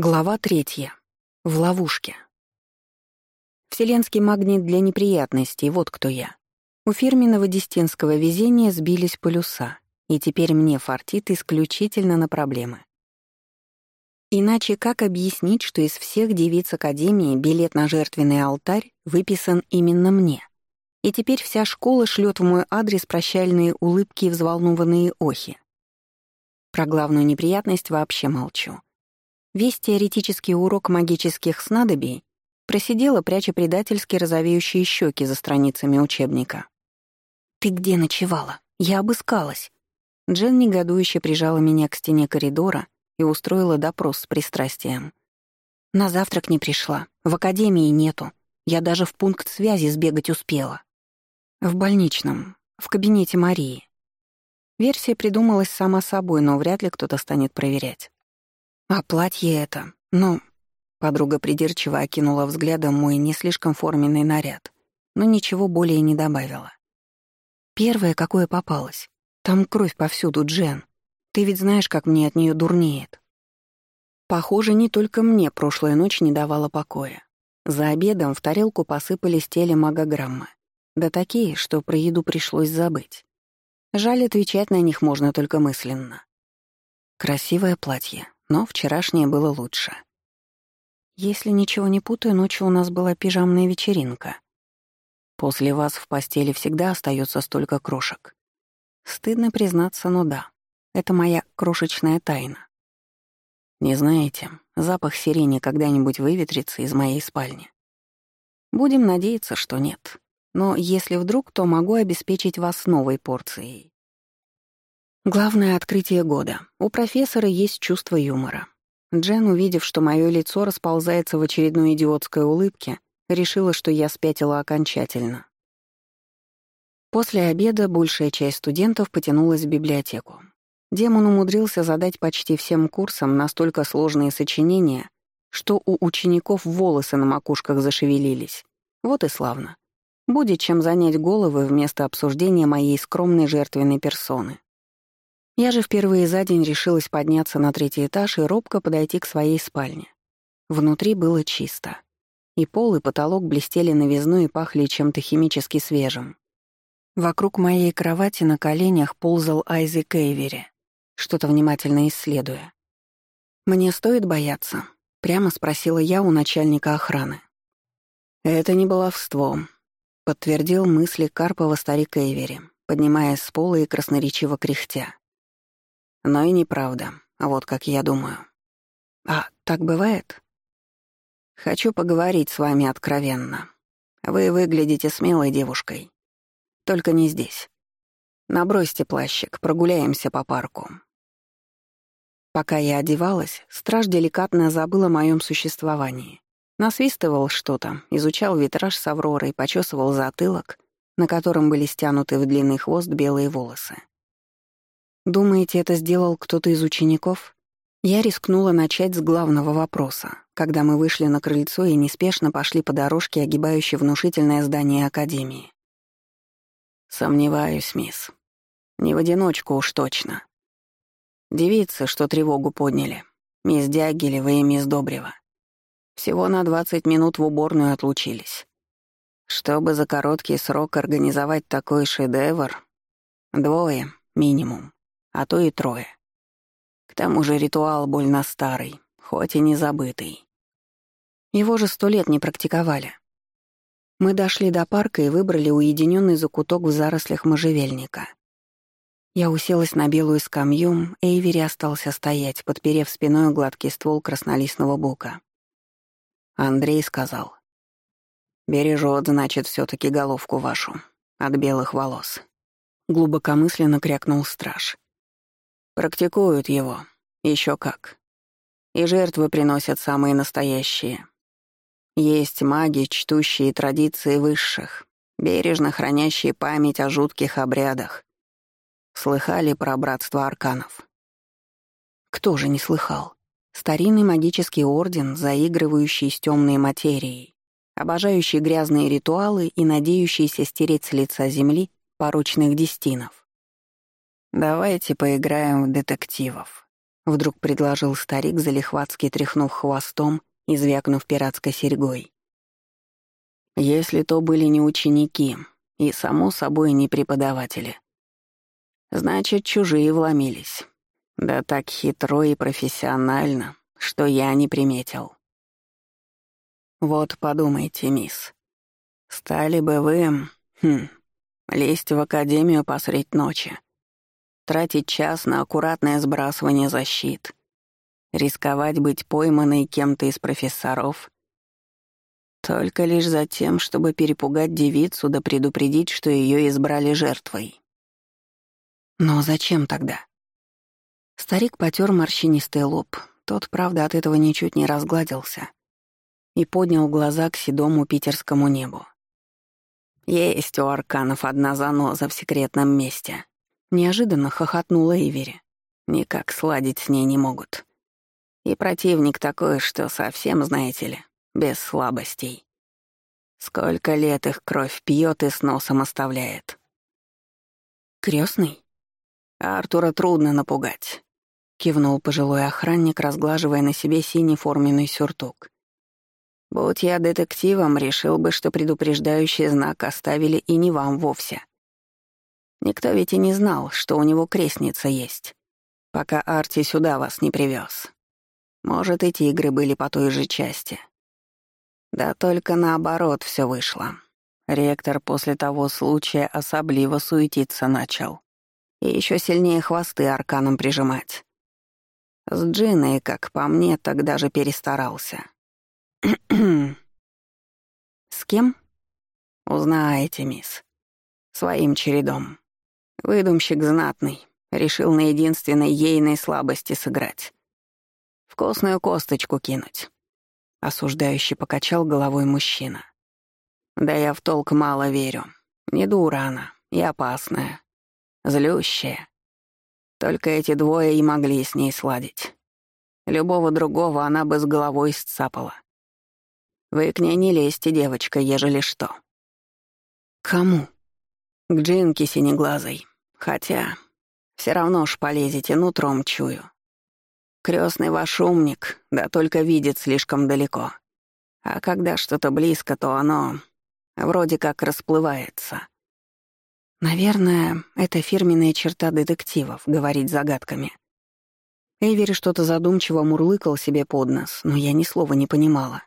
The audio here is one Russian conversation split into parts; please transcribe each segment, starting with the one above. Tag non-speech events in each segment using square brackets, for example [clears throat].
Глава третья. В ловушке. Вселенский магнит для неприятностей, вот кто я. У фирменного дестинского везения сбились полюса, и теперь мне фартит исключительно на проблемы. Иначе как объяснить, что из всех девиц Академии билет на жертвенный алтарь выписан именно мне? И теперь вся школа шлет в мой адрес прощальные улыбки и взволнованные охи. Про главную неприятность вообще молчу. Весь теоретический урок магических снадобий просидела, пряча предательски розовеющие щеки за страницами учебника. «Ты где ночевала? Я обыскалась». Джен негодующе прижала меня к стене коридора и устроила допрос с пристрастием. «На завтрак не пришла, в академии нету. Я даже в пункт связи сбегать успела». «В больничном, в кабинете Марии». Версия придумалась сама собой, но вряд ли кто-то станет проверять. А платье это, ну... Подруга придирчиво окинула взглядом мой не слишком форменный наряд, но ничего более не добавила. Первое, какое попалось. Там кровь повсюду, Джен. Ты ведь знаешь, как мне от нее дурнеет. Похоже, не только мне прошлая ночь не давала покоя. За обедом в тарелку посыпались телемагограммы. Да такие, что про еду пришлось забыть. Жаль, отвечать на них можно только мысленно. Красивое платье, но вчерашнее было лучше. Если ничего не путаю, ночью у нас была пижамная вечеринка. После вас в постели всегда остается столько крошек. Стыдно признаться, но да. Это моя крошечная тайна. Не знаете, запах сирени когда-нибудь выветрится из моей спальни? Будем надеяться, что нет. Но если вдруг, то могу обеспечить вас новой порцией. Главное открытие года. У профессора есть чувство юмора. Джен, увидев, что мое лицо расползается в очередной идиотской улыбке, решила, что я спятила окончательно. После обеда большая часть студентов потянулась в библиотеку. Демон умудрился задать почти всем курсам настолько сложные сочинения, что у учеников волосы на макушках зашевелились. Вот и славно. Будет чем занять головы вместо обсуждения моей скромной жертвенной персоны. Я же впервые за день решилась подняться на третий этаж и робко подойти к своей спальне. Внутри было чисто. И пол, и потолок блестели новизной и пахли чем-то химически свежим. Вокруг моей кровати на коленях ползал Айзи Кейвери, что-то внимательно исследуя. «Мне стоит бояться?» — прямо спросила я у начальника охраны. «Это не баловство», — подтвердил мысли Карпова старик Эйвери, поднимаясь с пола и красноречиво кряхтя. Но и неправда, вот как я думаю. А так бывает? Хочу поговорить с вами откровенно. Вы выглядите смелой девушкой. Только не здесь. Набросьте плащик, прогуляемся по парку. Пока я одевалась, страж деликатно забыл о моем существовании. Насвистывал что-то, изучал витраж с Авророй, почесывал затылок, на котором были стянуты в длинный хвост белые волосы. Думаете, это сделал кто-то из учеников? Я рискнула начать с главного вопроса, когда мы вышли на крыльцо и неспешно пошли по дорожке, огибающей внушительное здание Академии. Сомневаюсь, мисс. Не в одиночку уж точно. Девицы, что тревогу подняли. Мисс Дягилева и мисс Добрева. Всего на 20 минут в уборную отлучились. Чтобы за короткий срок организовать такой шедевр, двое минимум а то и трое. К тому же ритуал больно старый, хоть и не забытый. Его же сто лет не практиковали. Мы дошли до парка и выбрали уединенный закуток в зарослях можжевельника. Я уселась на белую скамью, Эйвери остался стоять, подперев спиной гладкий ствол краснолистного бука. Андрей сказал. «Бережет, значит, все таки головку вашу от белых волос». Глубокомысленно крякнул страж. Практикуют его. еще как. И жертвы приносят самые настоящие. Есть маги, чтущие традиции высших, бережно хранящие память о жутких обрядах. Слыхали про братство арканов? Кто же не слыхал? Старинный магический орден, заигрывающий с темной материей, обожающий грязные ритуалы и надеющийся стереть с лица земли порочных дестинов. Давайте поиграем в детективов. Вдруг предложил старик, залихватски тряхнув хвостом и звякнув пиратской серьгой. Если то были не ученики и, само собой, не преподаватели. Значит, чужие вломились. Да так хитро и профессионально, что я не приметил. Вот подумайте, мисс. Стали бы вы, хм, лезть в академию посредь ночи, тратить час на аккуратное сбрасывание защит, рисковать быть пойманной кем-то из профессоров, только лишь за тем, чтобы перепугать девицу да предупредить, что ее избрали жертвой. Но зачем тогда? Старик потер морщинистый лоб. Тот, правда, от этого ничуть не разгладился. И поднял глаза к седому питерскому небу. Есть у арканов одна заноза в секретном месте. Неожиданно хохотнула Ивери. Никак сладить с ней не могут. И противник такой, что совсем, знаете ли, без слабостей. Сколько лет их кровь пьет и с носом оставляет. Крестный? Артура трудно напугать. Кивнул пожилой охранник, разглаживая на себе синий форменный сюртук. Будь я детективом, решил бы, что предупреждающий знак оставили и не вам вовсе. Никто ведь и не знал, что у него крестница есть, пока Арти сюда вас не привез. Может, и тигры были по той же части. Да только наоборот все вышло. Ректор после того случая особливо суетиться начал. И еще сильнее хвосты арканом прижимать. С Джиной, как по мне, тогда же перестарался. [clears throat] «С кем?» «Узнаете, мисс. Своим чередом. Выдумщик знатный. Решил на единственной ейной слабости сыграть. Вкусную косточку кинуть». Осуждающий покачал головой мужчина. «Да я в толк мало верю. Не дура она и опасная. Злющая. Только эти двое и могли с ней сладить. Любого другого она бы с головой сцапала. Вы к ней не лезьте, девочка, ежели что. Кому? К Джинке синеглазой. Хотя, все равно ж полезете, нутром чую. Крестный ваш умник, да только видит слишком далеко. А когда что-то близко, то оно вроде как расплывается. Наверное, это фирменная черта детективов — говорить загадками. Эйвери что-то задумчиво мурлыкал себе под нос, но я ни слова не понимала.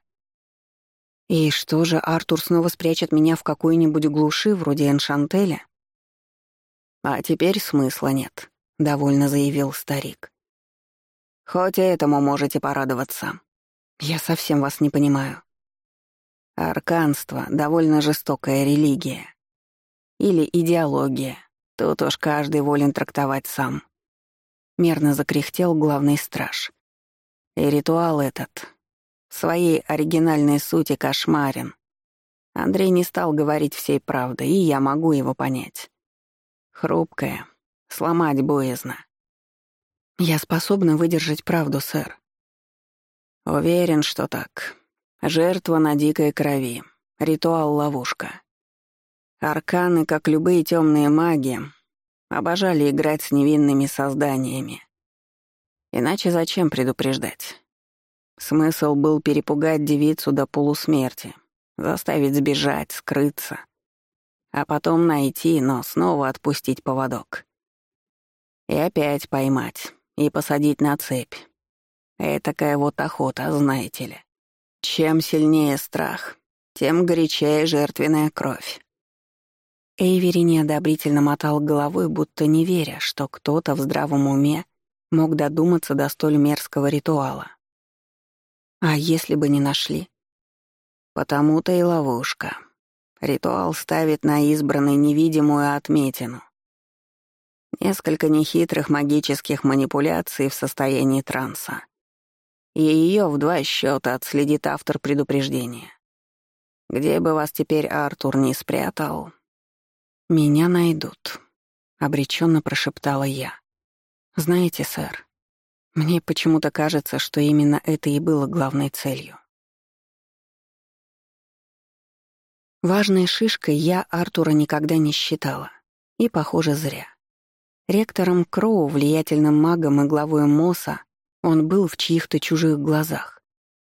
И что же, Артур снова спрячет меня в какой-нибудь глуши, вроде Эншантеля? А теперь смысла нет, — довольно заявил старик. Хоть этому можете порадоваться. Я совсем вас не понимаю. Арканство — довольно жестокая религия. Или идеология. Тут уж каждый волен трактовать сам. Мерно закряхтел главный страж. И ритуал этот в своей оригинальной сути кошмарен. Андрей не стал говорить всей правды, и я могу его понять. Хрупкая, сломать боязно. Я способна выдержать правду, сэр. Уверен, что так. Жертва на дикой крови. Ритуал-ловушка. Арканы, как любые темные маги, обожали играть с невинными созданиями. Иначе зачем предупреждать? Смысл был перепугать девицу до полусмерти, заставить сбежать, скрыться, а потом найти, но снова отпустить поводок. И опять поймать, и посадить на цепь. Этакая вот охота, знаете ли. Чем сильнее страх, тем горячее жертвенная кровь. Эйвери неодобрительно мотал головой, будто не веря, что кто-то в здравом уме мог додуматься до столь мерзкого ритуала. А если бы не нашли? Потому-то и ловушка. Ритуал ставит на избранной невидимую отметину. Несколько нехитрых магических манипуляций в состоянии транса. И ее в два счета отследит автор предупреждения. Где бы вас теперь Артур не спрятал, «Меня найдут», — обреченно прошептала я. «Знаете, сэр, мне почему-то кажется, что именно это и было главной целью». Важной шишкой я Артура никогда не считала. И, похоже, зря. Ректором Кроу, влиятельным магом и главой МОСа Он был в чьих-то чужих глазах.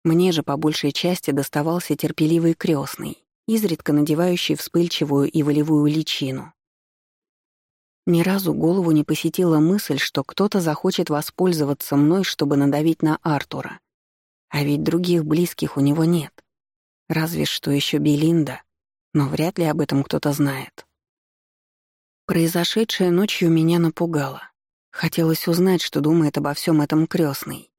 Мне же по большей части доставался терпеливый крестный, изредка надевающий вспыльчивую и волевую личину. Ни разу голову не посетила мысль, что кто-то захочет воспользоваться мной, чтобы надавить на Артура. А ведь других близких у него нет. Разве что еще Белинда, но вряд ли об этом кто-то знает. Произошедшее ночью меня напугало. Хотелось узнать, что думает обо всем этом крестный.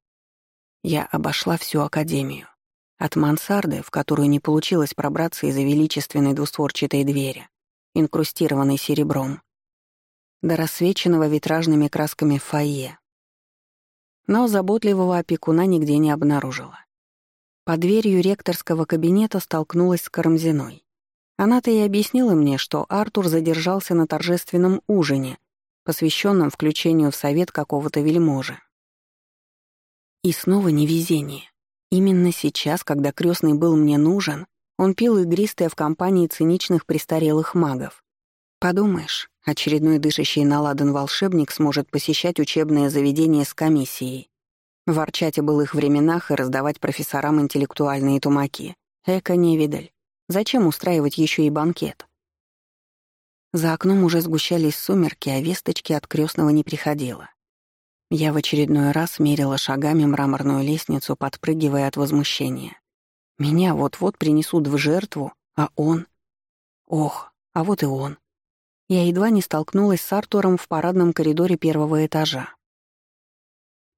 Я обошла всю академию. От мансарды, в которую не получилось пробраться из-за величественной двустворчатой двери, инкрустированной серебром, до рассвеченного витражными красками фойе. Но заботливого опекуна нигде не обнаружила. Под дверью ректорского кабинета столкнулась с Карамзиной. Она-то и объяснила мне, что Артур задержался на торжественном ужине, посвященном включению в совет какого-то вельможи. И снова невезение. Именно сейчас, когда крестный был мне нужен, он пил игристое в компании циничных престарелых магов. Подумаешь, очередной дышащий наладан волшебник сможет посещать учебное заведение с комиссией, ворчать о былых временах и раздавать профессорам интеллектуальные тумаки. Эко невидаль. Зачем устраивать еще и банкет? За окном уже сгущались сумерки, а весточки от крестного не приходило. Я в очередной раз мерила шагами мраморную лестницу, подпрыгивая от возмущения. Меня вот-вот принесут в жертву, а он... Ох, а вот и он. Я едва не столкнулась с Артуром в парадном коридоре первого этажа.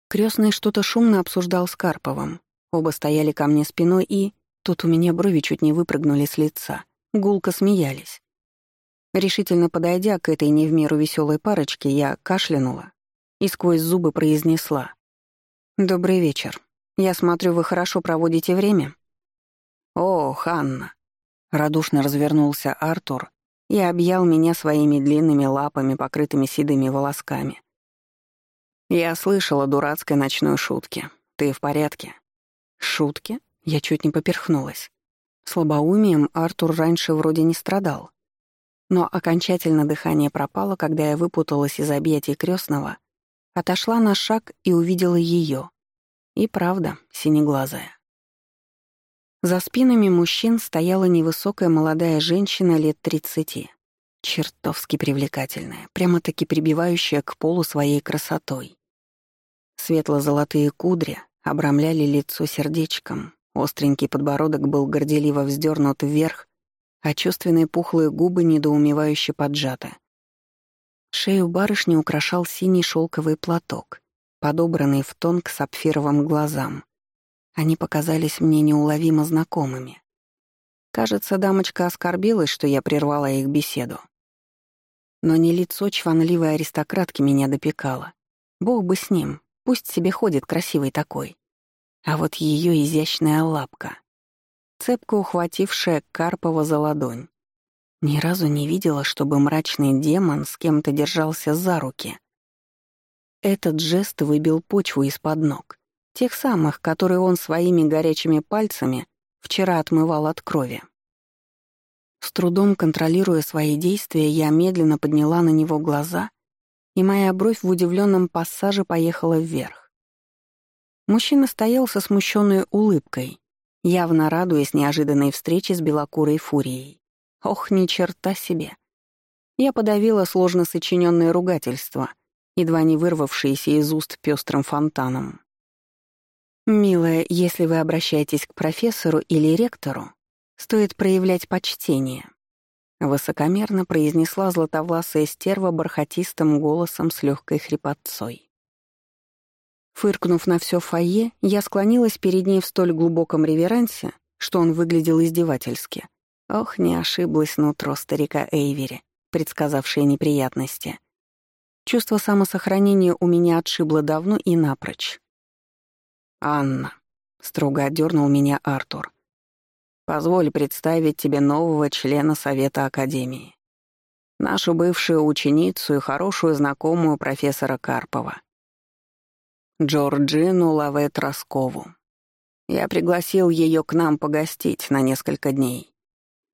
Крестный что-то шумно обсуждал с Карповым. Оба стояли ко мне спиной и... Тут у меня брови чуть не выпрыгнули с лица. Гулко смеялись. Решительно подойдя к этой не в меру веселой парочке, я кашлянула и сквозь зубы произнесла. «Добрый вечер. Я смотрю, вы хорошо проводите время?» «О, Ханна!» — радушно развернулся Артур и объял меня своими длинными лапами, покрытыми седыми волосками. «Я слышала дурацкой ночной шутки. Ты в порядке?» «Шутки?» Я чуть не поперхнулась. Слабоумием Артур раньше вроде не страдал. Но окончательно дыхание пропало, когда я выпуталась из объятий крестного, отошла на шаг и увидела ее. И правда, синеглазая. За спинами мужчин стояла невысокая молодая женщина лет тридцати. Чертовски привлекательная, прямо-таки прибивающая к полу своей красотой. Светло-золотые кудри обрамляли лицо сердечком, Остренький подбородок был горделиво вздернут вверх, а чувственные пухлые губы недоумевающе поджаты. Шею барышни украшал синий шелковый платок, подобранный в тон к сапфировым глазам. Они показались мне неуловимо знакомыми. Кажется, дамочка оскорбилась, что я прервала их беседу. Но не лицо чванливой аристократки меня допекало. Бог бы с ним, пусть себе ходит красивый такой. А вот ее изящная лапка, цепко ухватившая Карпова за ладонь. Ни разу не видела, чтобы мрачный демон с кем-то держался за руки. Этот жест выбил почву из-под ног, тех самых, которые он своими горячими пальцами вчера отмывал от крови. С трудом контролируя свои действия, я медленно подняла на него глаза, и моя бровь в удивленном пассаже поехала вверх. Мужчина стоял со смущенной улыбкой, явно радуясь неожиданной встрече с белокурой фурией. Ох, ни черта себе. Я подавила сложно сочиненное ругательство, едва не вырвавшееся из уст пестрым фонтаном. «Милая, если вы обращаетесь к профессору или ректору, стоит проявлять почтение», — высокомерно произнесла златовласая стерва бархатистым голосом с легкой хрипотцой. Фыркнув на все фойе, я склонилась перед ней в столь глубоком реверансе, что он выглядел издевательски. Ох, не ошиблась нутро старика Эйвери, предсказавшее неприятности. Чувство самосохранения у меня отшибло давно и напрочь. «Анна», — строго отдернул меня Артур, — «позволь представить тебе нового члена Совета Академии, нашу бывшую ученицу и хорошую знакомую профессора Карпова. Джорджину Лавет Роскову. Я пригласил ее к нам погостить на несколько дней.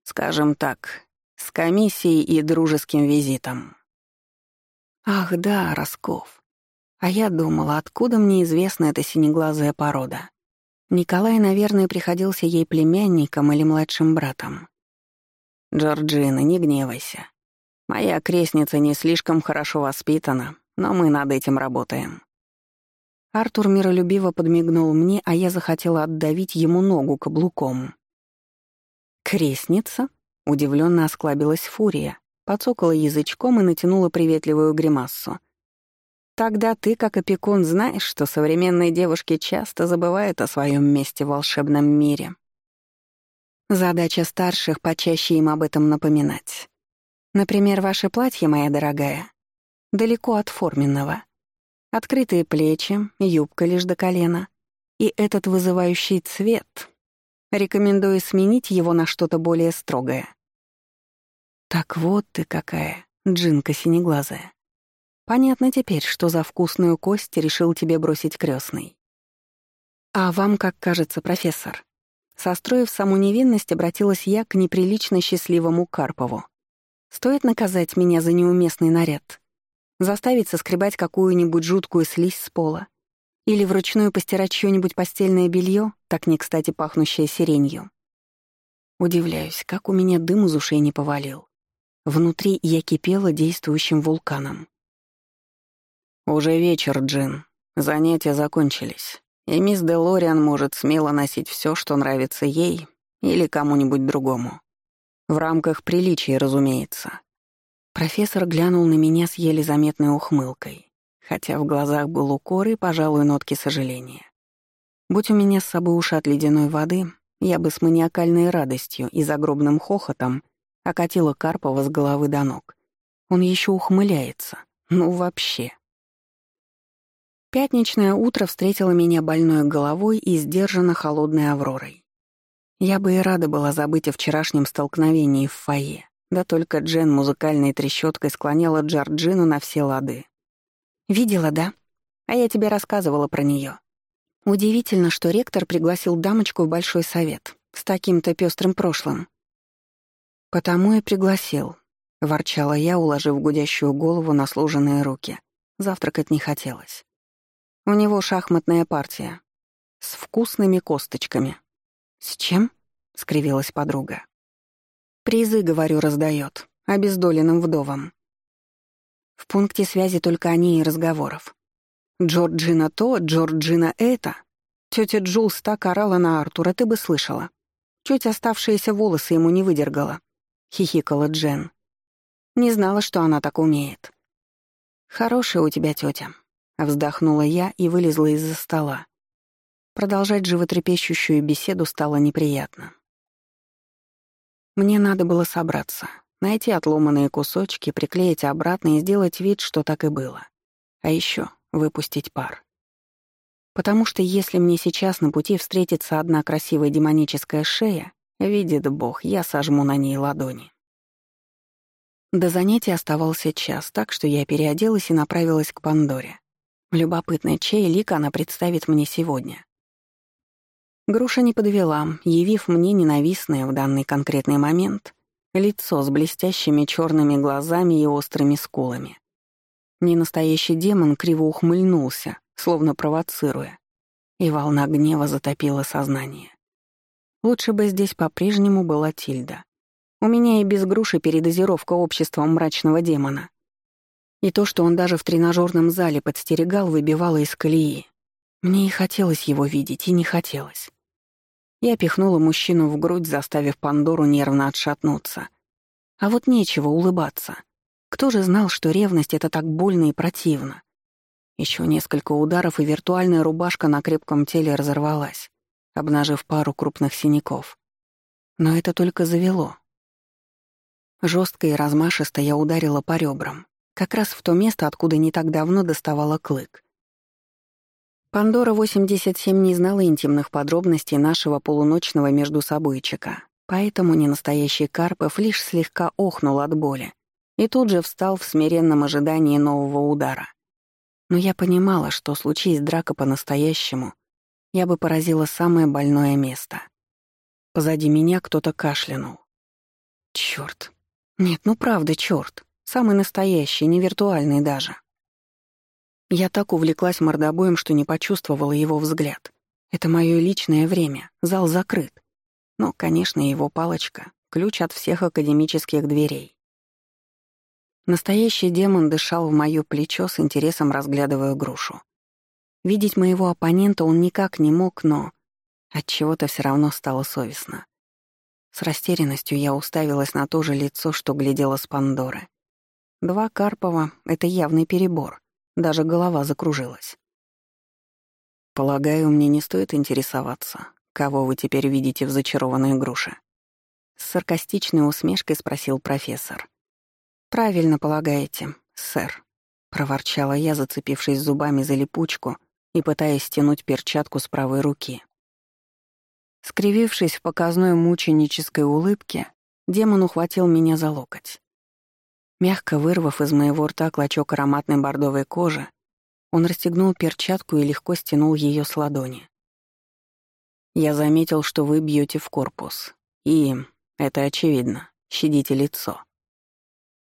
Скажем так, с комиссией и дружеским визитом. Ах да, Росков. А я думала, откуда мне известна эта синеглазая порода. Николай, наверное, приходился ей племянником или младшим братом. «Джорджина, не гневайся. Моя крестница не слишком хорошо воспитана, но мы над этим работаем». Артур миролюбиво подмигнул мне, а я захотела отдавить ему ногу каблуком. «Крестница?» — удивленно осклабилась Фурия, подсокала язычком и натянула приветливую гримассу. «Тогда ты, как опекун, знаешь, что современные девушки часто забывают о своем месте в волшебном мире. Задача старших — почаще им об этом напоминать. Например, ваше платье, моя дорогая, далеко от форменного. Открытые плечи, юбка лишь до колена. И этот вызывающий цвет. Рекомендую сменить его на что-то более строгое. Так вот ты какая, джинка синеглазая. Понятно теперь, что за вкусную кость решил тебе бросить крестный. А вам как кажется, профессор? Состроив саму невинность, обратилась я к неприлично счастливому Карпову. Стоит наказать меня за неуместный наряд? Заставить соскребать какую-нибудь жуткую слизь с пола? Или вручную постирать чьё-нибудь постельное белье, так не кстати пахнущее сиренью? Удивляюсь, как у меня дым из ушей не повалил. Внутри я кипела действующим вулканом. «Уже вечер, Джин. Занятия закончились, и мисс Делориан может смело носить все, что нравится ей или кому-нибудь другому. В рамках приличия, разумеется. Профессор глянул на меня с еле заметной ухмылкой, хотя в глазах был укор и, пожалуй, нотки сожаления. Будь у меня с собой ушат ледяной воды, я бы с маниакальной радостью и загробным хохотом окатила Карпова с головы до ног. Он еще ухмыляется. Ну, вообще. Пятничное утро встретило меня больной головой и сдержанно холодной авророй. Я бы и рада была забыть о вчерашнем столкновении в фойе, да только Джен музыкальной трещоткой склоняла Джорджину на все лады. «Видела, да? А я тебе рассказывала про нее. Удивительно, что ректор пригласил дамочку в большой совет с таким-то пестрым прошлым. «Потому и пригласил», — ворчала я, уложив гудящую голову на сложенные руки. Завтракать не хотелось. У него шахматная партия. С вкусными косточками. «С чем?» — скривилась подруга. «Призы, говорю, раздает, обездоленным вдовам. В пункте связи только они и разговоров. Джорджина то, Джорджина это. Тетя Джулс так орала на Артура, ты бы слышала. Чуть оставшиеся волосы ему не выдергала. Хихикала Джен. Не знала, что она так умеет. Хорошая у тебя тетя. Вздохнула я и вылезла из-за стола. Продолжать животрепещущую беседу стало неприятно. Мне надо было собраться, найти отломанные кусочки, приклеить обратно и сделать вид, что так и было. А еще выпустить пар. Потому что если мне сейчас на пути встретится одна красивая демоническая шея, видит Бог, я сожму на ней ладони. До занятия оставался час, так что я переоделась и направилась к Пандоре. Любопытно, чей лик она представит мне сегодня. Груша не подвела, явив мне ненавистное в данный конкретный момент лицо с блестящими черными глазами и острыми скулами. Ненастоящий демон криво ухмыльнулся, словно провоцируя, и волна гнева затопила сознание. Лучше бы здесь по-прежнему была Тильда. У меня и без груши передозировка обществом мрачного демона. И то, что он даже в тренажерном зале подстерегал, выбивало из колеи. Мне и хотелось его видеть, и не хотелось. Я пихнула мужчину в грудь, заставив Пандору нервно отшатнуться. А вот нечего улыбаться. Кто же знал, что ревность — это так больно и противно? Еще несколько ударов, и виртуальная рубашка на крепком теле разорвалась, обнажив пару крупных синяков. Но это только завело. Жестко и размашисто я ударила по ребрам, как раз в то место, откуда не так давно доставала клык. Пандора 87 не знала интимных подробностей нашего полуночного междусобойчика, поэтому ненастоящий Карпов лишь слегка охнул от боли и тут же встал в смиренном ожидании нового удара. Но я понимала, что случись драка по-настоящему, я бы поразила самое больное место. Позади меня кто-то кашлянул. Чёрт. Нет, ну правда, чёрт. Самый настоящий, не виртуальный даже. Я так увлеклась мордобоем, что не почувствовала его взгляд. Это мое личное время, зал закрыт. Но, конечно, его палочка — ключ от всех академических дверей. Настоящий демон дышал в моё плечо с интересом, разглядывая грушу. Видеть моего оппонента он никак не мог, но от чего то все равно стало совестно. С растерянностью я уставилась на то же лицо, что глядела с Пандоры. Два Карпова — это явный перебор. Даже голова закружилась. «Полагаю, мне не стоит интересоваться, кого вы теперь видите в зачарованной груше?» С саркастичной усмешкой спросил профессор. «Правильно полагаете, сэр», — проворчала я, зацепившись зубами за липучку и пытаясь стянуть перчатку с правой руки. Скривившись в показной мученической улыбке, демон ухватил меня за локоть. Мягко вырвав из моего рта клочок ароматной бордовой кожи, он расстегнул перчатку и легко стянул ее с ладони. «Я заметил, что вы бьете в корпус. И, это очевидно, щадите лицо».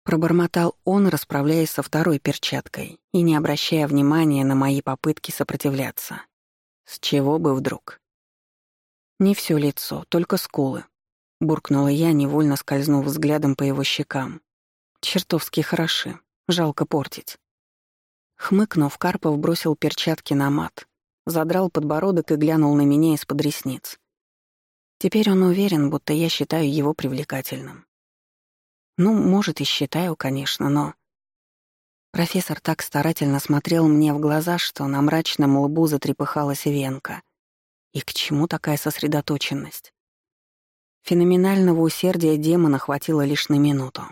Пробормотал он, расправляясь со второй перчаткой и не обращая внимания на мои попытки сопротивляться. С чего бы вдруг? Не все лицо, только скулы. Буркнула я, невольно скользнув взглядом по его щекам. Чертовски хороши, жалко портить. Хмыкнув, Карпов бросил перчатки на мат, задрал подбородок и глянул на меня из-под ресниц. Теперь он уверен, будто я считаю его привлекательным. Ну, может, и считаю, конечно, но... Профессор так старательно смотрел мне в глаза, что на мрачном лбу затрепыхалась венка. И к чему такая сосредоточенность? Феноменального усердия демона хватило лишь на минуту.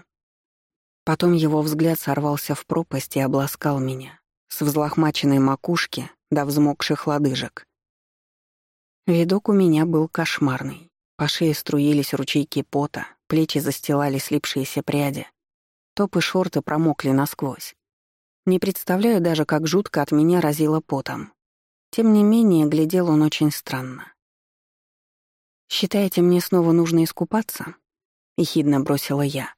Потом его взгляд сорвался в пропасть и обласкал меня, с взлохмаченной макушки до взмокших лодыжек. Видок у меня был кошмарный. По шее струились ручейки пота, Плечи застилали слипшиеся пряди. Топ и шорты промокли насквозь. Не представляю даже, как жутко от меня разило потом. Тем не менее, глядел он очень странно. «Считаете, мне снова нужно искупаться?» — ехидно бросила я.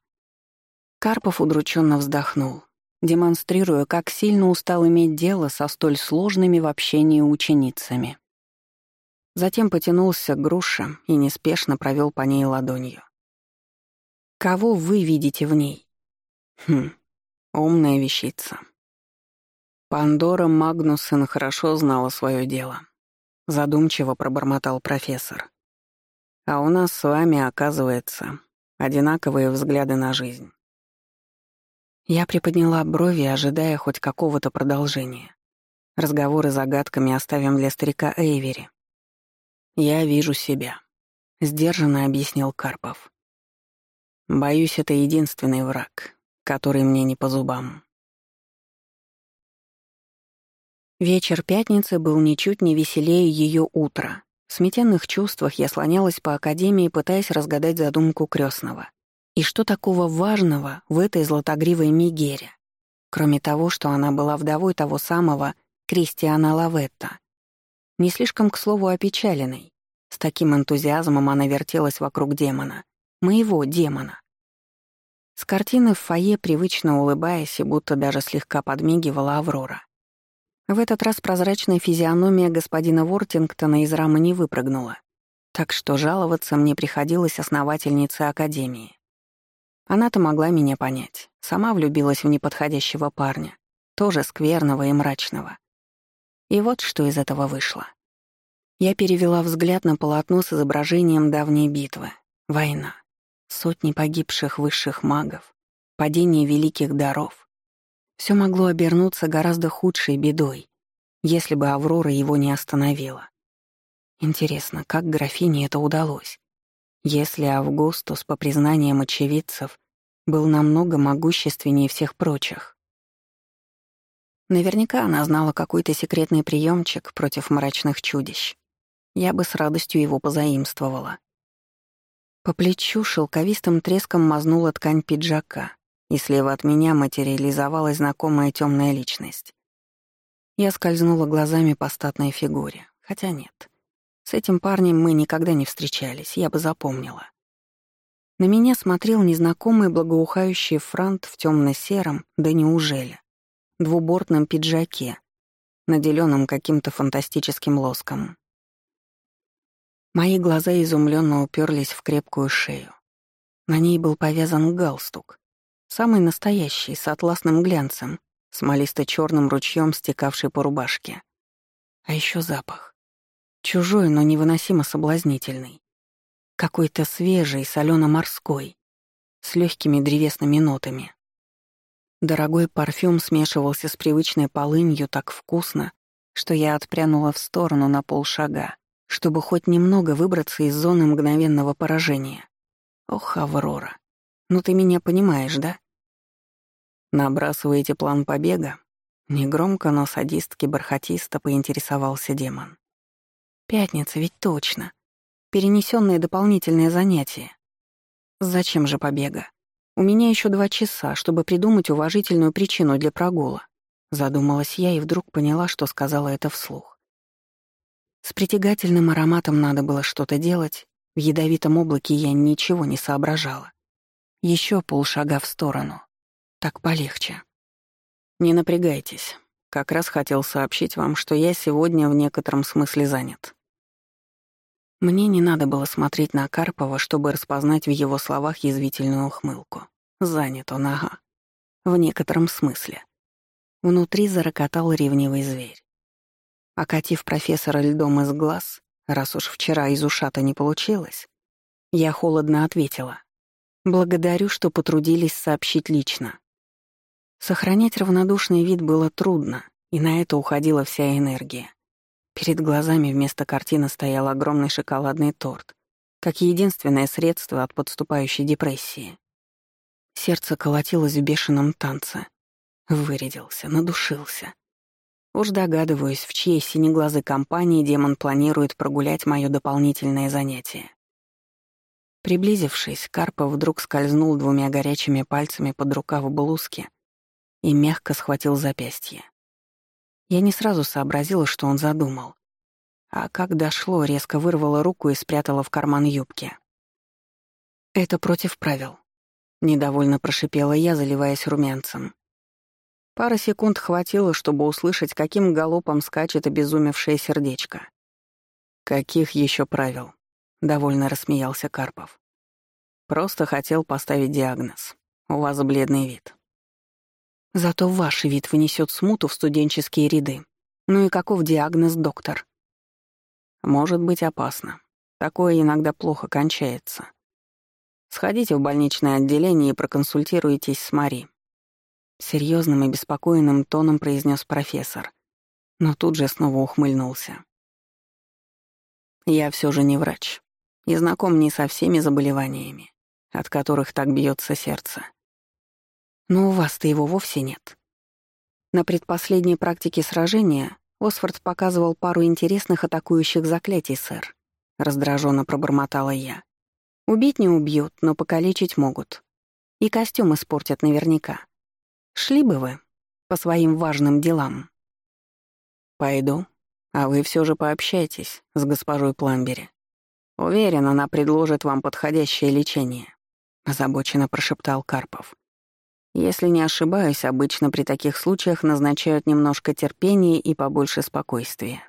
Карпов удрученно вздохнул, демонстрируя, как сильно устал иметь дело со столь сложными в общении ученицами. Затем потянулся к груше и неспешно провел по ней ладонью. Кого вы видите в ней? Хм, умная вещица. Пандора Магнусон хорошо знала свое дело. Задумчиво пробормотал профессор. А у нас с вами, оказывается, одинаковые взгляды на жизнь. Я приподняла брови, ожидая хоть какого-то продолжения. Разговоры загадками оставим для старика Эйвери. «Я вижу себя», — сдержанно объяснил Карпов. Боюсь, это единственный враг, который мне не по зубам. Вечер пятницы был ничуть не веселее ее утра. В сметенных чувствах я слонялась по академии, пытаясь разгадать задумку крестного. И что такого важного в этой златогривой Мигере? Кроме того, что она была вдовой того самого Кристиана Лаветта. Не слишком, к слову, опечаленной. С таким энтузиазмом она вертелась вокруг демона. Моего демона. С картины в фойе, привычно улыбаясь и будто даже слегка подмигивала Аврора. В этот раз прозрачная физиономия господина Вортингтона из рамы не выпрыгнула, так что жаловаться мне приходилось основательнице Академии. Она-то могла меня понять. Сама влюбилась в неподходящего парня, тоже скверного и мрачного. И вот что из этого вышло. Я перевела взгляд на полотно с изображением давней битвы. Война. Сотни погибших высших магов, падение великих даров. Все могло обернуться гораздо худшей бедой, если бы Аврора его не остановила. Интересно, как графине это удалось? Если Августус, по признаниям очевидцев, был намного могущественнее всех прочих. Наверняка она знала какой-то секретный приемчик против мрачных чудищ. Я бы с радостью его позаимствовала. По плечу шелковистым треском мазнула ткань пиджака, и слева от меня материализовалась знакомая темная личность. Я скользнула глазами по статной фигуре, хотя нет. С этим парнем мы никогда не встречались, я бы запомнила. На меня смотрел незнакомый благоухающий франт в темно сером да неужели? двубортном пиджаке, наделенном каким-то фантастическим лоском. Мои глаза изумленно уперлись в крепкую шею. На ней был повязан галстук, самый настоящий, с атласным глянцем, смолисто черным ручьем, стекавший по рубашке. А еще запах. Чужой, но невыносимо соблазнительный. Какой-то свежий, солено морской с легкими древесными нотами. Дорогой парфюм смешивался с привычной полынью так вкусно, что я отпрянула в сторону на полшага, чтобы хоть немного выбраться из зоны мгновенного поражения. Ох, Аврора, ну ты меня понимаешь, да? Набрасываете план побега? Негромко, но садистски бархатисто поинтересовался демон. Пятница ведь точно. Перенесенное дополнительное занятие. Зачем же побега? У меня еще два часа, чтобы придумать уважительную причину для прогула. Задумалась я и вдруг поняла, что сказала это вслух. С притягательным ароматом надо было что-то делать, в ядовитом облаке я ничего не соображала. Еще полшага в сторону. Так полегче. Не напрягайтесь. Как раз хотел сообщить вам, что я сегодня в некотором смысле занят. Мне не надо было смотреть на Карпова, чтобы распознать в его словах язвительную ухмылку. Занят он, ага. В некотором смысле. Внутри зарокотал ревнивый зверь. Окатив профессора льдом из глаз, раз уж вчера из ушата не получилось, я холодно ответила. «Благодарю, что потрудились сообщить лично». Сохранять равнодушный вид было трудно, и на это уходила вся энергия. Перед глазами вместо картины стоял огромный шоколадный торт, как единственное средство от подступающей депрессии. Сердце колотилось в бешеном танце. Вырядился, надушился. Уж догадываюсь, в чьей синеглазой компании демон планирует прогулять мое дополнительное занятие. Приблизившись, Карпов вдруг скользнул двумя горячими пальцами под рукав блузки и мягко схватил запястье. Я не сразу сообразила, что он задумал. А как дошло, резко вырвала руку и спрятала в карман юбки. «Это против правил», — недовольно прошипела я, заливаясь румянцем. Пара секунд хватило, чтобы услышать, каким галопом скачет обезумевшее сердечко. «Каких еще правил?» — довольно рассмеялся Карпов. «Просто хотел поставить диагноз. У вас бледный вид. Зато ваш вид вынесет смуту в студенческие ряды. Ну и каков диагноз, доктор? Может быть опасно. Такое иногда плохо кончается. Сходите в больничное отделение и проконсультируйтесь с Мари. Серьезным и беспокойным тоном произнес профессор, но тут же снова ухмыльнулся. Я все же не врач и знаком не со всеми заболеваниями, от которых так бьется сердце. Но у вас-то его вовсе нет. На предпоследней практике сражения Осфорд показывал пару интересных атакующих заклятий, сэр. Раздраженно пробормотала я. Убить не убьют, но покалечить могут. И костюм испортят наверняка. Шли бы вы по своим важным делам. Пойду, а вы все же пообщайтесь с госпожой Пламбери. Уверен, она предложит вам подходящее лечение, озабоченно прошептал Карпов. Если не ошибаюсь, обычно при таких случаях назначают немножко терпения и побольше спокойствия.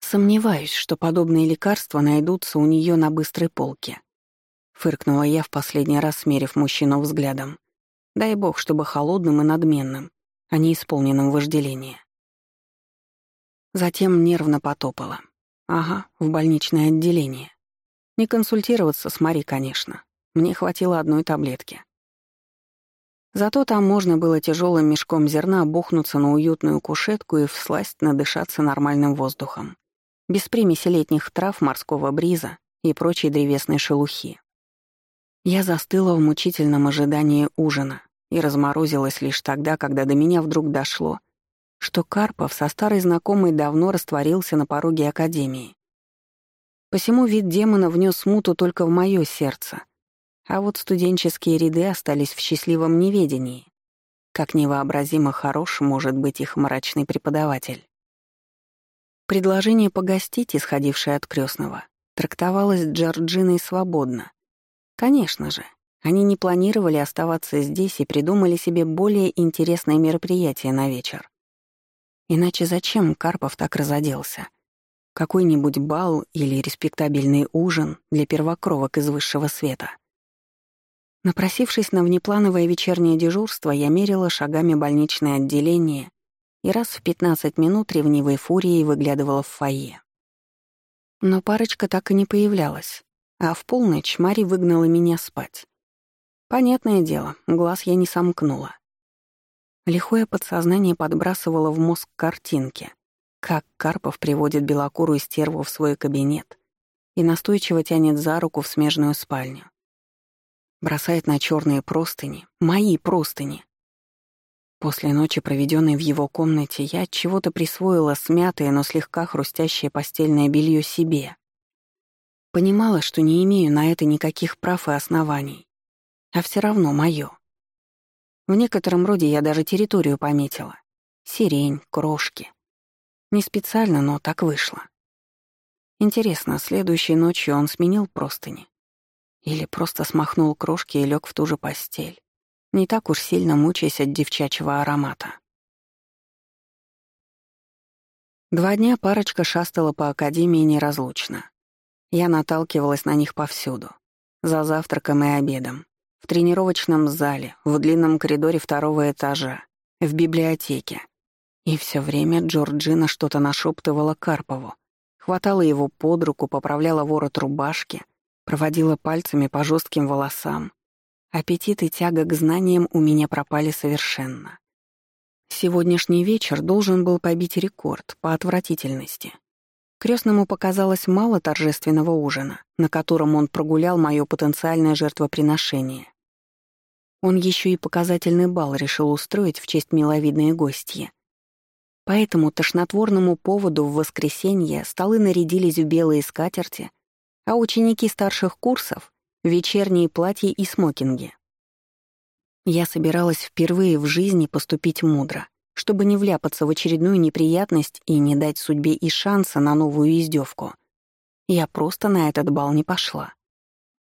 Сомневаюсь, что подобные лекарства найдутся у нее на быстрой полке. Фыркнула я в последний раз, смерив мужчину взглядом. Дай бог, чтобы холодным и надменным, а не исполненным вожделения. Затем нервно потопала. Ага, в больничное отделение. Не консультироваться с Мари, конечно. Мне хватило одной таблетки. Зато там можно было тяжелым мешком зерна бухнуться на уютную кушетку и всласть надышаться нормальным воздухом, без примеси летних трав, морского бриза и прочей древесной шелухи. Я застыла в мучительном ожидании ужина и разморозилась лишь тогда, когда до меня вдруг дошло, что Карпов со старой знакомой давно растворился на пороге Академии. Посему вид демона внес смуту только в мое сердце — а вот студенческие ряды остались в счастливом неведении. Как невообразимо хорош может быть их мрачный преподаватель. Предложение погостить, исходившее от крестного, трактовалось Джорджиной свободно. Конечно же, Они не планировали оставаться здесь и придумали себе более интересное мероприятие на вечер. Иначе зачем Карпов так разоделся? Какой-нибудь бал или респектабельный ужин для первокровок из высшего света. Напросившись на внеплановое вечернее дежурство, я мерила шагами больничное отделение и раз в 15 минут ревнивой фурией выглядывала в фойе. Но парочка так и не появлялась, а в полночь Мари выгнала меня спать. Понятное дело, глаз я не сомкнула. Лихое подсознание подбрасывало в мозг картинки, как Карпов приводит белокурую стерву в свой кабинет и настойчиво тянет за руку в смежную спальню. Бросает на черные простыни, мои простыни. После ночи, проведенной в его комнате, я от чего-то присвоила смятое, но слегка хрустящее постельное белье себе. Понимала, что не имею на это никаких прав и оснований. А все равно моё. В некотором роде я даже территорию пометила. Сирень, крошки. Не специально, но так вышло. Интересно, следующей ночью он сменил простыни? Или просто смахнул крошки и лег в ту же постель, не так уж сильно мучаясь от девчачьего аромата. Два дня парочка шастала по академии неразлучно. Я наталкивалась на них повсюду. За завтраком и обедом. В тренировочном зале, в длинном коридоре второго этажа, в библиотеке. И все время Джорджина что-то нашептывала Карпову. Хватала его под руку, поправляла ворот рубашки — Проводила пальцами по жестким волосам. Аппетит и тяга к знаниям у меня пропали совершенно. Сегодняшний вечер должен был побить рекорд по отвратительности. Крестному показалось мало торжественного ужина, на котором он прогулял мое потенциальное жертвоприношение. Он еще и показательный бал решил устроить в честь миловидной гостья. По этому тошнотворному поводу в воскресенье столы нарядились в белые скатерти, а ученики старших курсов — вечерние платья и смокинги. Я собиралась впервые в жизни поступить мудро, чтобы не вляпаться в очередную неприятность и не дать судьбе и шанса на новую издевку. Я просто на этот бал не пошла.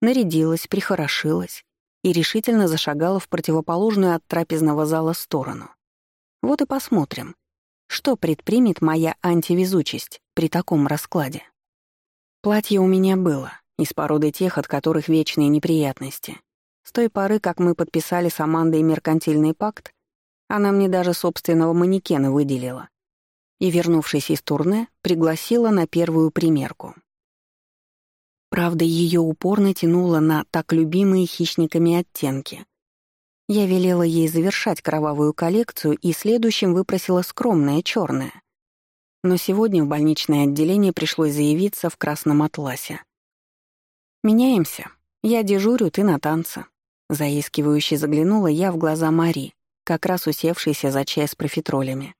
Нарядилась, прихорошилась и решительно зашагала в противоположную от трапезного зала сторону. Вот и посмотрим, что предпримет моя антивезучесть при таком раскладе. Платье у меня было, из породы тех, от которых вечные неприятности. С той поры, как мы подписали с Амандой меркантильный пакт, она мне даже собственного манекена выделила. И, вернувшись из турне, пригласила на первую примерку. Правда, ее упорно тянуло на так любимые хищниками оттенки. Я велела ей завершать кровавую коллекцию и следующим выпросила скромное черное. Но сегодня в больничное отделение пришлось заявиться в красном атласе. «Меняемся. Я дежурю, ты на танце». Заискивающе заглянула я в глаза Мари, как раз усевшейся за чай с профитролями.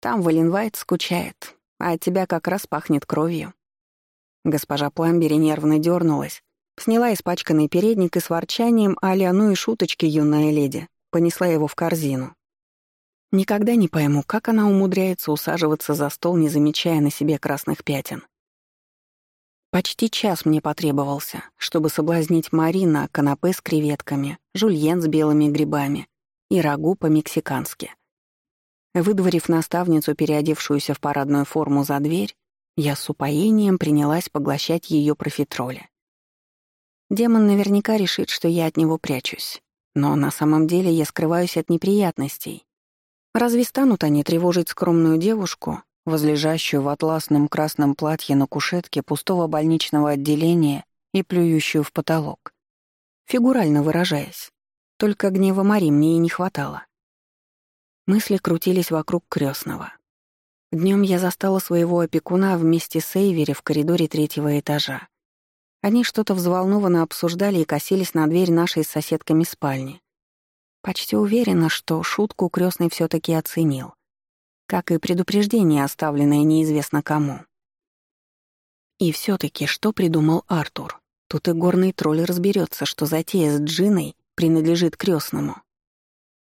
«Там Валенвайт скучает, а от тебя как раз пахнет кровью». Госпожа Пламбери нервно дернулась, сняла испачканный передник и с ворчанием а ну и шуточки юная леди, понесла его в корзину. Никогда не пойму, как она умудряется усаживаться за стол, не замечая на себе красных пятен. Почти час мне потребовался, чтобы соблазнить Марина канапе с креветками, жульен с белыми грибами и рагу по-мексикански. Выдворив наставницу, переодевшуюся в парадную форму за дверь, я с упоением принялась поглощать ее профитроли. Демон наверняка решит, что я от него прячусь. Но на самом деле я скрываюсь от неприятностей, Разве станут они тревожить скромную девушку, возлежащую в атласном красном платье на кушетке пустого больничного отделения и плюющую в потолок? Фигурально выражаясь. Только гнева Мари мне и не хватало. Мысли крутились вокруг крестного. Днем я застала своего опекуна вместе с Эйвери в коридоре третьего этажа. Они что-то взволнованно обсуждали и косились на дверь нашей с соседками спальни. Почти уверена, что шутку крестный все таки оценил. Как и предупреждение, оставленное неизвестно кому. И все таки что придумал Артур? Тут и горный тролль разберется, что затея с Джиной принадлежит крестному.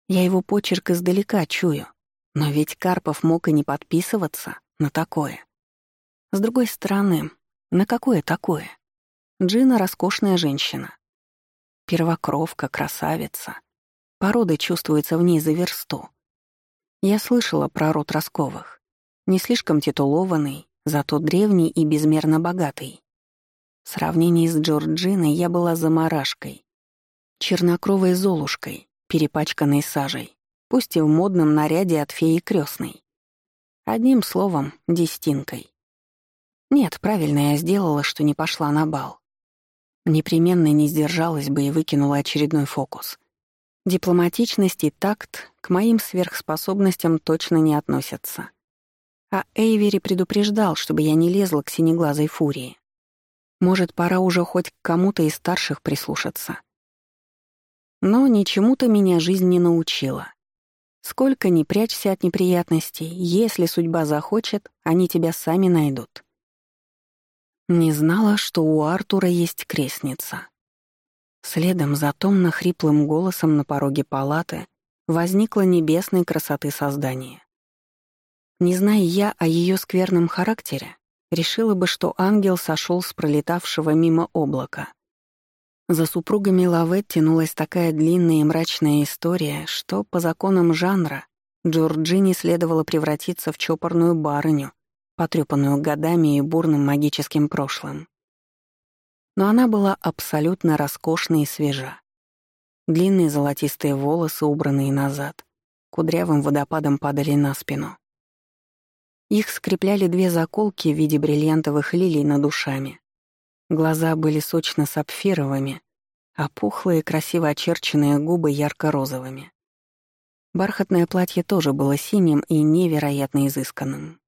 Я его почерк издалека чую, но ведь Карпов мог и не подписываться на такое. С другой стороны, на какое такое? Джина — роскошная женщина. Первокровка, красавица. Порода чувствуется в ней за версту. Я слышала про род Росковых. Не слишком титулованный, зато древний и безмерно богатый. В сравнении с Джорджиной я была заморашкой. Чернокровой золушкой, перепачканной сажей, пусть и в модном наряде от феи крестной. Одним словом, дестинкой. Нет, правильно я сделала, что не пошла на бал. Непременно не сдержалась бы и выкинула очередной фокус. Дипломатичность и такт к моим сверхспособностям точно не относятся. А Эйвери предупреждал, чтобы я не лезла к синеглазой фурии. Может, пора уже хоть к кому-то из старших прислушаться. Но ничему-то меня жизнь не научила. Сколько ни прячься от неприятностей, если судьба захочет, они тебя сами найдут. Не знала, что у Артура есть крестница. Следом за томно хриплым голосом на пороге палаты возникло небесной красоты создание. Не зная я о ее скверном характере, решила бы, что ангел сошел с пролетавшего мимо облака. За супругами Лавет тянулась такая длинная и мрачная история, что по законам жанра Джорджини следовало превратиться в чопорную барыню, потрепанную годами и бурным магическим прошлым. Но она была абсолютно роскошна и свежа. Длинные золотистые волосы, убранные назад, кудрявым водопадом падали на спину. Их скрепляли две заколки в виде бриллиантовых лилий над душами, Глаза были сочно-сапфировыми, а пухлые, красиво очерченные губы ярко-розовыми. Бархатное платье тоже было синим и невероятно изысканным.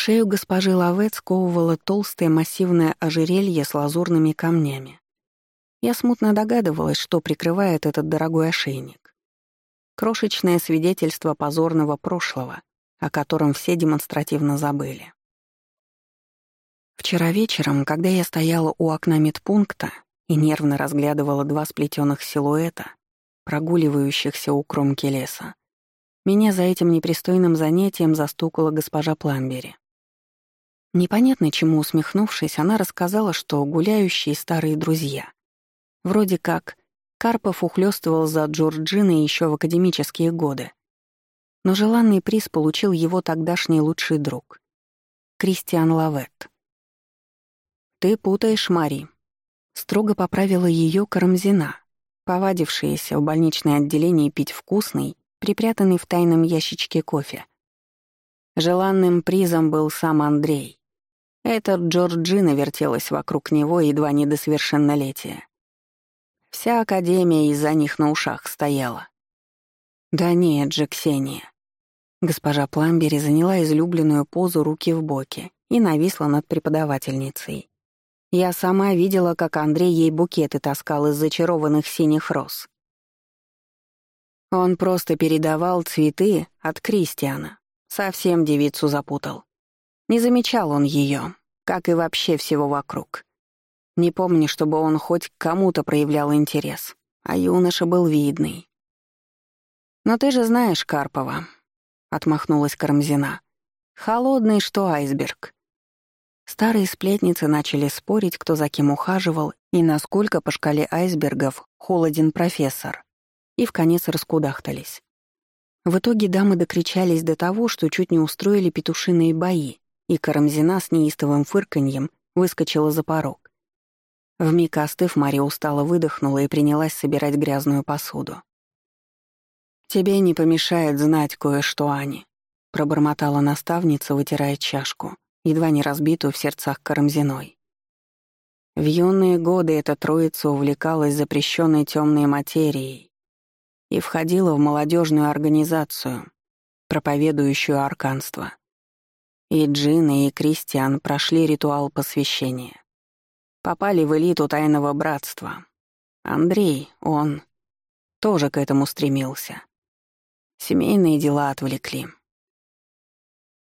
Шею госпожи Лавет сковывало толстое массивное ожерелье с лазурными камнями. Я смутно догадывалась, что прикрывает этот дорогой ошейник. Крошечное свидетельство позорного прошлого, о котором все демонстративно забыли. Вчера вечером, когда я стояла у окна медпункта и нервно разглядывала два сплетенных силуэта, прогуливающихся у кромки леса, меня за этим непристойным занятием застукала госпожа Пламбери. Непонятно чему усмехнувшись, она рассказала, что гуляющие старые друзья. Вроде как Карпов ухлёстывал за Джорджиной еще в академические годы. Но желанный приз получил его тогдашний лучший друг — Кристиан Лавет. «Ты путаешь, Мари», — строго поправила ее Карамзина, повадившаяся в больничное отделение пить вкусный, припрятанный в тайном ящичке кофе. Желанным призом был сам Андрей. Этот Джорджина вертелась вокруг него едва не до совершеннолетия. Вся Академия из-за них на ушах стояла. Да нет же, Ксения. Госпожа Пламбери заняла излюбленную позу руки в боки и нависла над преподавательницей. Я сама видела, как Андрей ей букеты таскал из зачарованных синих роз. Он просто передавал цветы от Кристиана. Совсем девицу запутал. Не замечал он ее, как и вообще всего вокруг. Не помню, чтобы он хоть к кому-то проявлял интерес, а юноша был видный. «Но ты же знаешь Карпова», — отмахнулась Карамзина. «Холодный, что айсберг. Старые сплетницы начали спорить, кто за кем ухаживал и насколько по шкале айсбергов холоден профессор, и в конец раскудахтались. В итоге дамы докричались до того, что чуть не устроили петушиные бои, и Карамзина с неистовым фырканьем выскочила за порог. Вмиг остыв, Мария устало выдохнула и принялась собирать грязную посуду. «Тебе не помешает знать кое-что, Ани», — пробормотала наставница, вытирая чашку едва не разбитую в сердцах Карамзиной. В юные годы эта троица увлекалась запрещенной темной материей и входила в молодежную организацию, проповедующую арканство. И Джина, и Кристиан прошли ритуал посвящения. Попали в элиту тайного братства. Андрей, он тоже к этому стремился. Семейные дела отвлекли.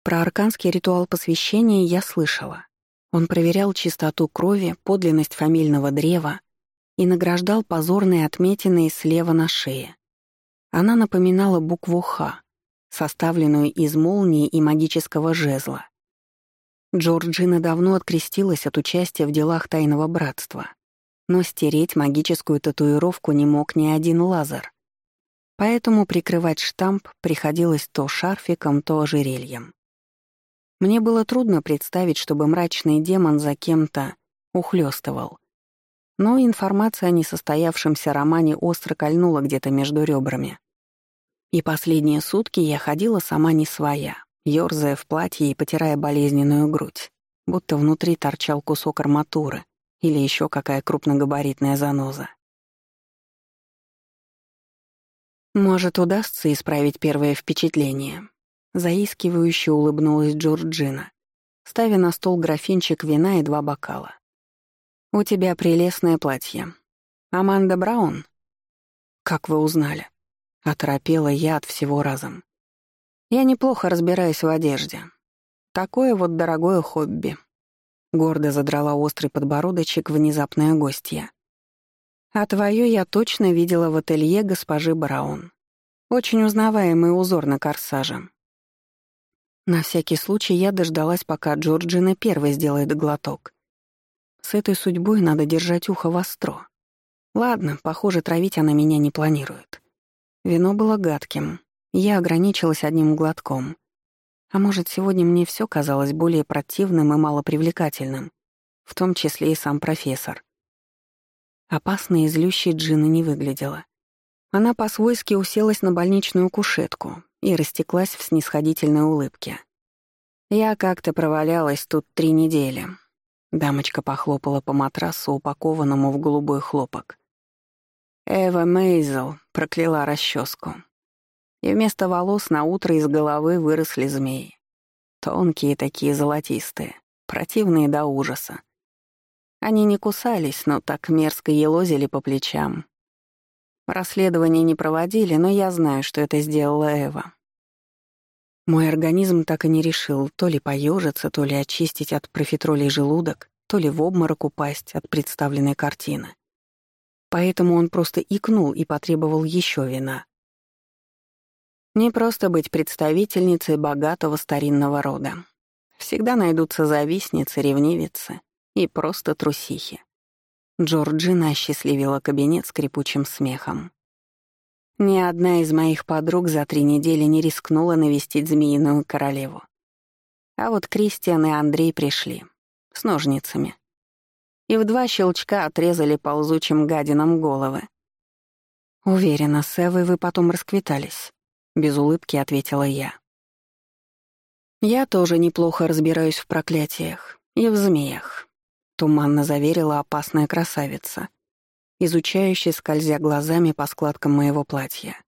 Про арканский ритуал посвящения я слышала. Он проверял чистоту крови, подлинность фамильного древа и награждал позорные отметины слева на шее. Она напоминала букву «Х», составленную из молнии и магического жезла. Джорджина давно открестилась от участия в делах тайного братства, но стереть магическую татуировку не мог ни один лазер. Поэтому прикрывать штамп приходилось то шарфиком, то ожерельем. Мне было трудно представить, чтобы мрачный демон за кем-то ухлёстывал. Но информация о несостоявшемся романе остро кольнула где-то между ребрами. И последние сутки я ходила сама не своя, ёрзая в платье и потирая болезненную грудь, будто внутри торчал кусок арматуры или еще какая крупногабаритная заноза. Может, удастся исправить первое впечатление. Заискивающе улыбнулась Джорджина, ставя на стол графинчик вина и два бокала. «У тебя прелестное платье. Аманда Браун?» «Как вы узнали?» Оторопела я от всего разом. «Я неплохо разбираюсь в одежде. Такое вот дорогое хобби». Гордо задрала острый подбородочек внезапная гостья. «А твое я точно видела в ателье госпожи Браун. Очень узнаваемый узор на корсаже. На всякий случай я дождалась, пока Джорджина первой сделает глоток. С этой судьбой надо держать ухо востро. Ладно, похоже, травить она меня не планирует. Вино было гадким. Я ограничилась одним глотком. А может, сегодня мне все казалось более противным и малопривлекательным, в том числе и сам профессор. Опасной и злющей Джина не выглядела. Она по-свойски уселась на больничную кушетку, и растеклась в снисходительной улыбке. «Я как-то провалялась тут три недели». Дамочка похлопала по матрасу, упакованному в голубой хлопок. Эва Мейзел прокляла расческу. И вместо волос на утро из головы выросли змеи. Тонкие такие золотистые, противные до ужаса. Они не кусались, но так мерзко елозили по плечам, Расследование не проводили, но я знаю, что это сделала Эва. Мой организм так и не решил то ли поежиться, то ли очистить от профитролей желудок, то ли в обморок упасть от представленной картины. Поэтому он просто икнул и потребовал еще вина. Не просто быть представительницей богатого старинного рода. Всегда найдутся завистницы, ревнивицы и просто трусихи. Джорджина осчастливила кабинет скрипучим смехом. Ни одна из моих подруг за три недели не рискнула навестить змеиную королеву. А вот Кристиан и Андрей пришли. С ножницами. И в два щелчка отрезали ползучим гадинам головы. «Уверена, с Эвой вы потом расквитались», — без улыбки ответила я. «Я тоже неплохо разбираюсь в проклятиях и в змеях», туманно заверила опасная красавица, изучающая, скользя глазами по складкам моего платья.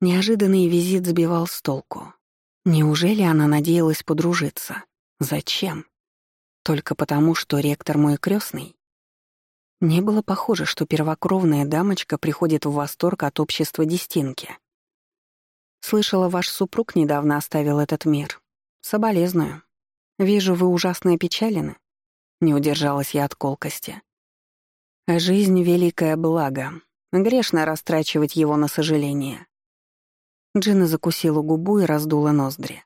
Неожиданный визит сбивал с толку. Неужели она надеялась подружиться? Зачем? Только потому, что ректор мой крестный? Не было похоже, что первокровная дамочка приходит в восторг от общества Дестинки. Слышала, ваш супруг недавно оставил этот мир. Соболезную. Вижу, вы ужасно опечалены. Не удержалась я от колкости. Жизнь — великое благо. Грешно растрачивать его на сожаление. Джина закусила губу и раздула ноздри.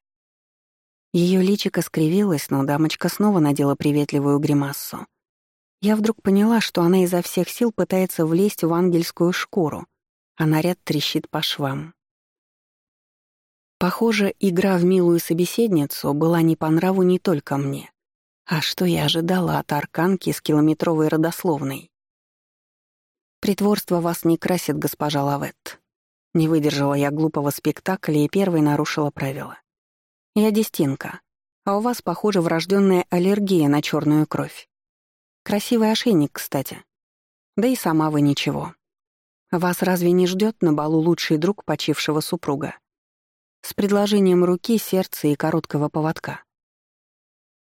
Ее личико скривилось, но дамочка снова надела приветливую гримассу. Я вдруг поняла, что она изо всех сил пытается влезть в ангельскую шкуру, а наряд трещит по швам. Похоже, игра в милую собеседницу была не по нраву не только мне. А что я ожидала от арканки с километровой родословной? «Притворство вас не красит, госпожа Лавет». Не выдержала я глупого спектакля и первой нарушила правила. «Я дестинка, а у вас, похоже, врожденная аллергия на черную кровь. Красивый ошейник, кстати. Да и сама вы ничего. Вас разве не ждет на балу лучший друг почившего супруга? С предложением руки, сердца и короткого поводка.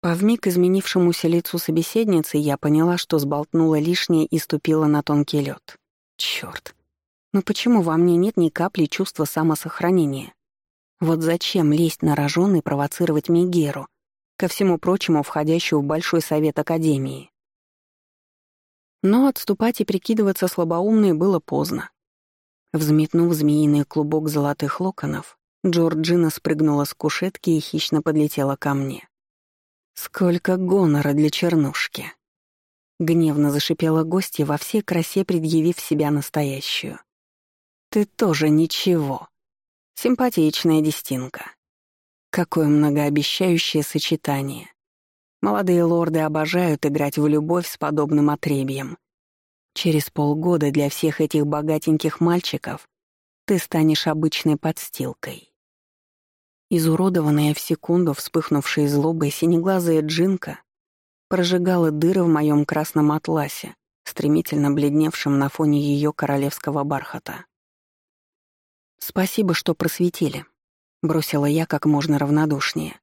По вмиг изменившемуся лицу собеседницы я поняла, что сболтнула лишнее и ступила на тонкий лед. Чёрт. Ну почему во мне нет ни капли чувства самосохранения? Вот зачем лезть на рожон и провоцировать Мегеру, ко всему прочему входящую в Большой Совет Академии? Но отступать и прикидываться слабоумной было поздно. Взметнув змеиный клубок золотых локонов, Джорджина спрыгнула с кушетки и хищно подлетела ко мне. Сколько гонора для чернушки. Гневно зашипела гостья во всей красе, предъявив себя настоящую. «Ты тоже ничего. Симпатичная дестинка. Какое многообещающее сочетание. Молодые лорды обожают играть в любовь с подобным отребьем. Через полгода для всех этих богатеньких мальчиков ты станешь обычной подстилкой. Изуродованная в секунду вспыхнувшей злобой синеглазая джинка прожигала дыры в моем красном атласе, стремительно бледневшем на фоне ее королевского бархата. «Спасибо, что просветили», — бросила я как можно равнодушнее,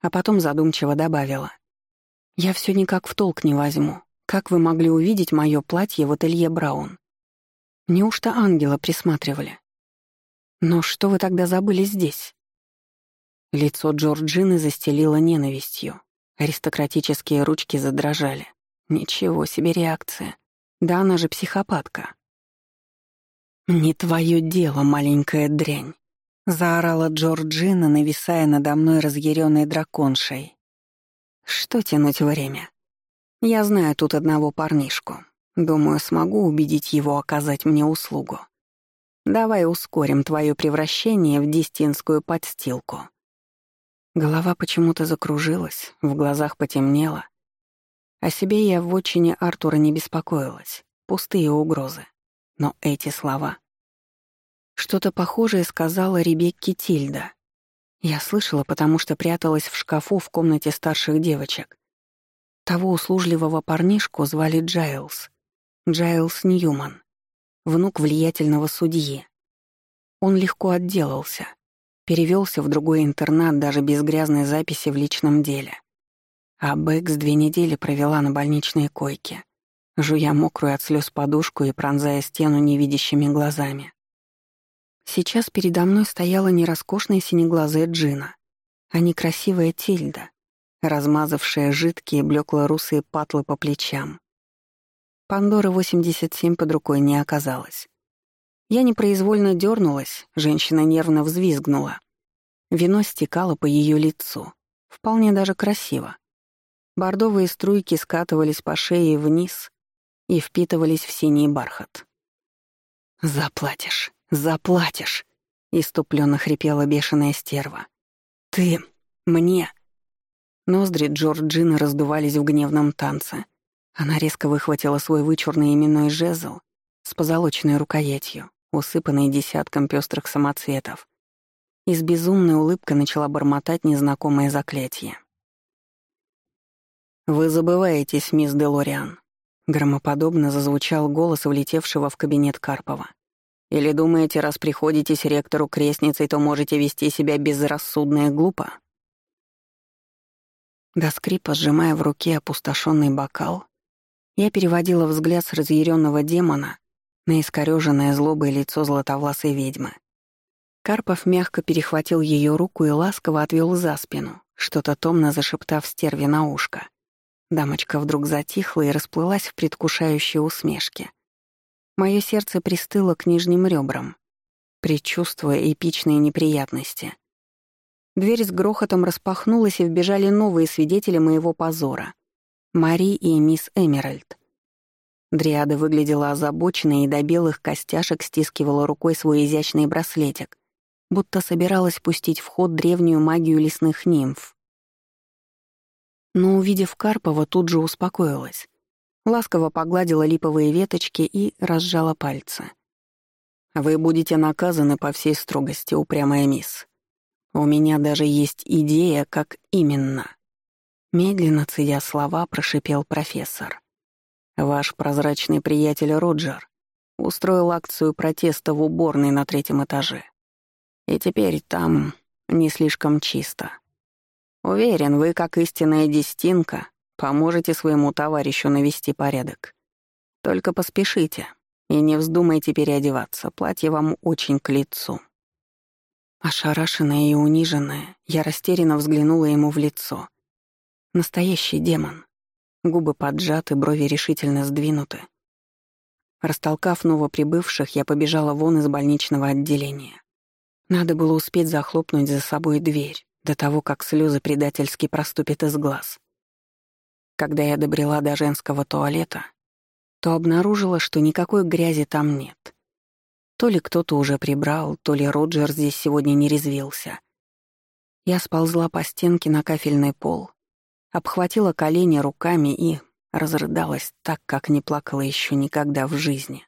а потом задумчиво добавила. «Я все никак в толк не возьму. Как вы могли увидеть мое платье в ателье Браун? Неужто ангела присматривали? Но что вы тогда забыли здесь?» Лицо Джорджины застелило ненавистью. Аристократические ручки задрожали. Ничего себе реакция. Да она же психопатка. «Не твое дело, маленькая дрянь», — заорала Джорджина, нависая надо мной разъяренной драконшей. «Что тянуть время? Я знаю тут одного парнишку. Думаю, смогу убедить его оказать мне услугу. Давай ускорим твое превращение в дистинскую подстилку». Голова почему-то закружилась, в глазах потемнело. О себе я в отчине Артура не беспокоилась. Пустые угрозы. Но эти слова... Что-то похожее сказала Ребекке Тильда. Я слышала, потому что пряталась в шкафу в комнате старших девочек. Того услужливого парнишку звали Джайлз. Джайлз Ньюман. Внук влиятельного судьи. Он легко отделался. Перевелся в другой интернат даже без грязной записи в личном деле. А Бэкс две недели провела на больничной койке жуя мокрую от слез подушку и пронзая стену невидящими глазами. Сейчас передо мной стояла не роскошная синеглазая Джина, а некрасивая Тильда, размазавшая жидкие блекло-русые патлы по плечам. Пандора 87 под рукой не оказалось. Я непроизвольно дернулась, женщина нервно взвизгнула. Вино стекало по ее лицу. Вполне даже красиво. Бордовые струйки скатывались по шее вниз, и впитывались в синий бархат. «Заплатишь, заплатишь!» — иступленно хрипела бешеная стерва. «Ты! Мне!» Ноздри Джорджины раздувались в гневном танце. Она резко выхватила свой вычурный именной жезл с позолоченной рукоятью, усыпанной десятком пестрых самоцветов, и с безумной улыбкой начала бормотать незнакомое заклятие. «Вы забываетесь, мисс Делориан. Громоподобно зазвучал голос влетевшего в кабинет Карпова. «Или думаете, раз приходитесь ректору крестницей, то можете вести себя безрассудно и глупо?» До скрипа, сжимая в руке опустошенный бокал, я переводила взгляд с разъяренного демона на искорёженное злобое лицо златовласой ведьмы. Карпов мягко перехватил ее руку и ласково отвел за спину, что-то томно зашептав стерве на ушко. Дамочка вдруг затихла и расплылась в предвкушающей усмешке. Мое сердце пристыло к нижним ребрам, предчувствуя эпичные неприятности. Дверь с грохотом распахнулась, и вбежали новые свидетели моего позора — Мари и мисс Эмеральд. Дриада выглядела озабоченной и до белых костяшек стискивала рукой свой изящный браслетик, будто собиралась пустить в ход древнюю магию лесных нимф но, увидев Карпова, тут же успокоилась. Ласково погладила липовые веточки и разжала пальцы. «Вы будете наказаны по всей строгости, упрямая мисс. У меня даже есть идея, как именно». Медленно цедя слова, прошипел профессор. «Ваш прозрачный приятель Роджер устроил акцию протеста в уборной на третьем этаже. И теперь там не слишком чисто. Уверен, вы, как истинная дестинка, поможете своему товарищу навести порядок. Только поспешите и не вздумайте переодеваться, платье вам очень к лицу». Ошарашенная и униженная, я растерянно взглянула ему в лицо. Настоящий демон. Губы поджаты, брови решительно сдвинуты. Растолкав новоприбывших, я побежала вон из больничного отделения. Надо было успеть захлопнуть за собой дверь до того, как слезы предательски проступят из глаз. Когда я добрела до женского туалета, то обнаружила, что никакой грязи там нет. То ли кто-то уже прибрал, то ли Роджер здесь сегодня не резвился. Я сползла по стенке на кафельный пол, обхватила колени руками и разрыдалась так, как не плакала еще никогда в жизни.